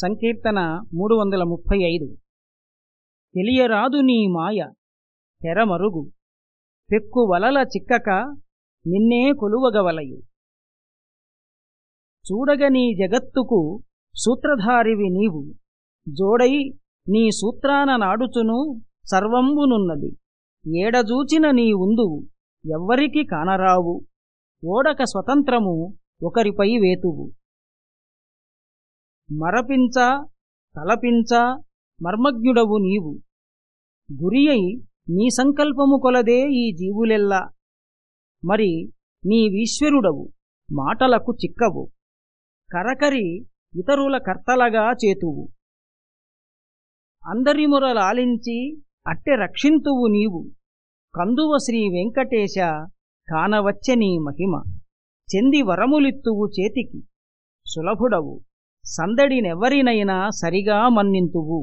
సంకీర్తన మూడు వందల ముప్పై ఐదు తెలియరాదు నీ మాయ తెరమరుగు. పెక్కు వలల చిక్కక నిన్నే కొలువగవలయు. చూడగ నీ జగత్తుకు సూత్రధారివి నీవు. జోడై నీ సూత్రాన నాడుచును సర్వంబునున్నది ఏడజూచిన నీ ఉందు ఎవ్వరికి కానరావు. ఓడక స్వతంత్రము ఒకరిపై వేతువు. మరపించ తలపించ మర్మజ్ఞుడవు నీవు. గురియై నీ సంకల్పము కొలదే ఈ జీవులెల్లా. మరి నీవీశ్వరుడవు మాటలకు చిక్కవు. కరకరి ఇతరుల కర్తలగా చేతువు. అందరి మొరలాలించి అట్టె రక్షింతువు నీవు. కందువ శ్రీ వెంకటేశ కానవచ్చ నీ మహిమ. చెంది వరములిత్తువు చేతికి. సులభుడవు. సందడినెవరినైనా సరిగా మన్నింతువు.